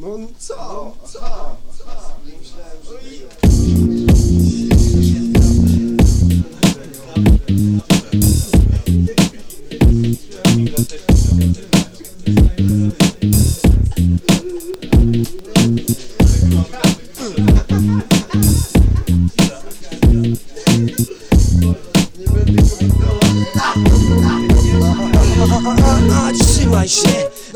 No co? Co? Nie myślałem, że... A, trzymaj się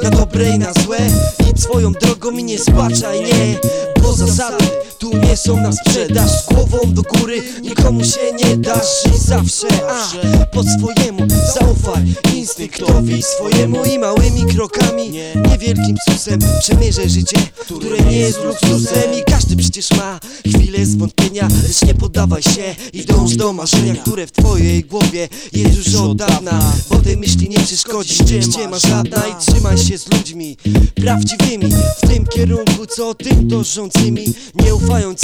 na dobre i na złe swoją drogą i nie zbaczaj, nie. Bo zasady nie są na sprzedaż. Głową do góry nikomu się nie dasz I zawsze, a po swojemu zaufaj Instynktowi swojemu i małymi krokami Niewielkim susem przemierzę życie Które nie jest luksusem. I każdy przecież ma chwilę zwątpienia Lecz nie poddawaj się i dąż do marzenia Które w twojej głowie jest już od dawna. Bo tej myśli nie przeszkodzi ściema żadna I trzymaj się z ludźmi prawdziwymi W tym kierunku co tym dążącymi Nieufającymi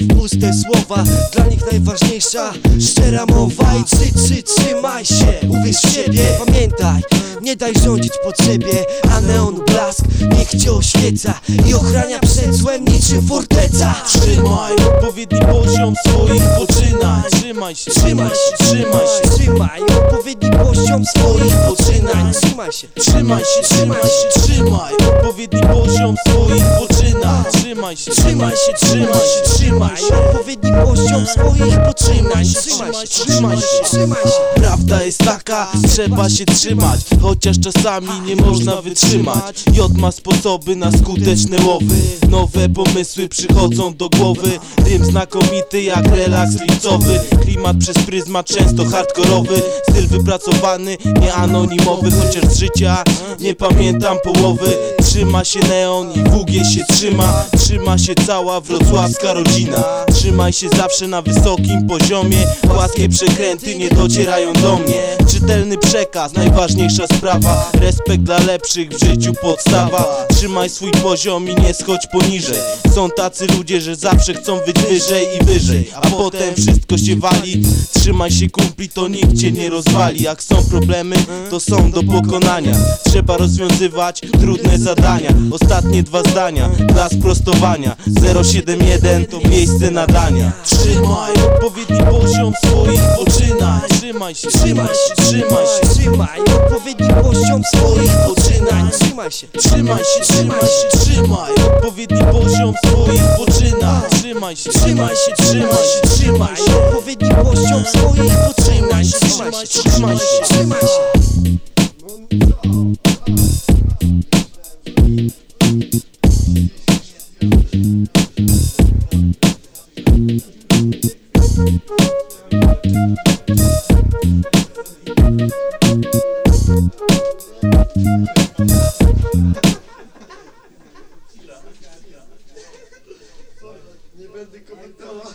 w puste słowa Dla nich najważniejsza szczera mowa I trzy, trzy, trzymaj się, uwierz w siebie Pamiętaj, nie daj rządzić potrzebie A neon blask niech cię oświeca I ochrania przed złem niczym forteca. Trzymaj odpowiedni poziom swoich poczynań Trzymaj się, Trzymaj się, trzymaj się Trzymaj odpowiedni poziom swoich poczynań Trzymaj się, Trzymaj się, trzymaj się, trzymaj Odpowiedni poziom swoich poczynań Trzymaj się, Trzymaj się, trzymaj się, trzymaj poziom swoich poczynań. Trzymaj się, trzymaj się, trzymaj się. Prawda jest taka, trzeba się trzymać. Chociaż czasami nie można wytrzymać. J ma sposoby na skuteczne łowy. Nowe pomysły przychodzą do głowy. Rym znakomity jak relaks lipcowy Klimat przez pryzmat często hardkorowy. Styl wypracowany, nie anonimowy. Chociaż z życia nie pamiętam połowy. Trzyma się neon i WG się trzyma Trzyma się cała wrocławska rodzina. Trzymaj się zawsze na wysokim poziomie. Płaskie przekręty nie docierają do mnie. Czytelny przekaz, najważniejsza sprawa. Respekt dla lepszych w życiu podstawa. Trzymaj swój poziom i nie schodź poniżej. Są tacy ludzie, że zawsze chcą być wyżej i wyżej. A potem wszystko się wali Trzymaj się kumpli, to nikt cię nie rozwali. Jak są problemy, to są do pokonania. Trzeba rozwiązywać trudne zadania. Ostatnie dwa zdania dla sprostowania. 071 to miejsce nadania. Trzymaj odpowiedni poziom swoich poczynań Trzymaj się, trzymaj się, trzymaj się. Trzymaj odpowiedni poziom swoich poczynań Trzymaj się, Trzymaj się, trzymaj się, trzymaj Odpowiedni poziom swoich poczynań Trzymaj się, trzymaj się, trzymaj się, trzymaj się. Odpowiedni poziom swoich poczynań Trzymaj się, trzymaj się, trzymaj się Nie będę komentował.